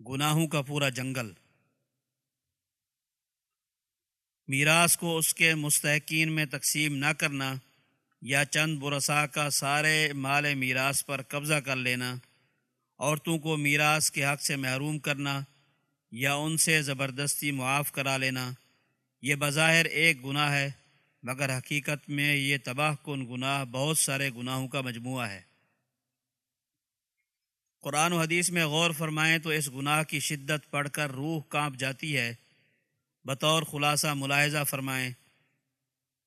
گناہوں کا پورا جنگل۔ میراث کو اس کے مستحقین میں تقسیم نہ کرنا یا چند برسا کا سارے مال میراث پر قبضہ کر لینا عورتوں کو میراث کے حق سے محروم کرنا یا ان سے زبردستی معاف کرا لینا، یہ بظاہر ایک گناہ ہے، مگر حقیقت میں یہ تباہ کن گناہ بہت سارے گناہوں کا مجموعہ ہے۔ قرآن و حدیث میں غور فرمائیں تو اس گناہ کی شدت پڑھ کر روح کانپ جاتی ہے۔ بطور خلاصہ ملاحظہ فرمائیں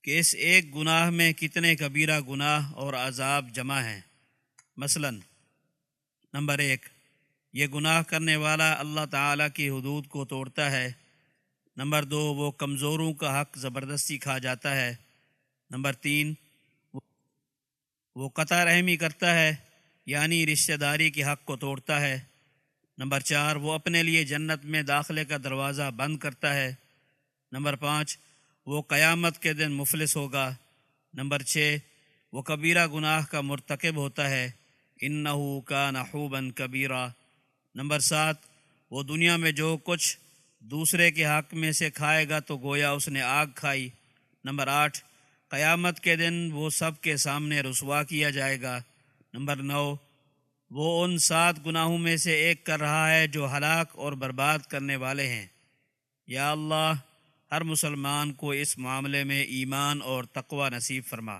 کہ اس ایک گناہ میں کتنے کبیرہ گناہ اور عذاب جمع ہیں۔ مثلا، نمبر ایک، یہ گناہ کرنے والا اللہ تعالیٰ کی حدود کو توڑتا ہے۔ نمبر دو، وہ کمزوروں کا حق زبردستی کھا جاتا ہے۔ نمبر تین، وہ قطع رحمی کرتا ہے۔ یعنی رشتہ داری کے حق کو توڑتا ہے۔ نمبر چار، وہ اپنے لیے جنت میں داخلے کا دروازہ بند کرتا ہے۔ نمبر پانچ، وہ قیامت کے دن مفلس ہوگا۔ نمبر چھ، وہ کبیرہ گناہ کا مرتکب ہوتا ہے۔ ان کا نحوباً کبیرہ۔ نمبر سات، وہ دنیا میں جو کچھ دوسرے کے حق میں سے کھائے گا تو گویا اس نے آگ کھائی۔ نمبر آٹھ، قیامت کے دن وہ سب کے سامنے رسوا کیا جائے گا۔ نمبر نو، وہ ان سات گناہوں میں سے ایک کر رہا ہے جو ہلاک اور برباد کرنے والے ہیں۔ یا اللہ، ہر مسلمان کو اس معاملے میں ایمان اور تقوی نصیب فرما۔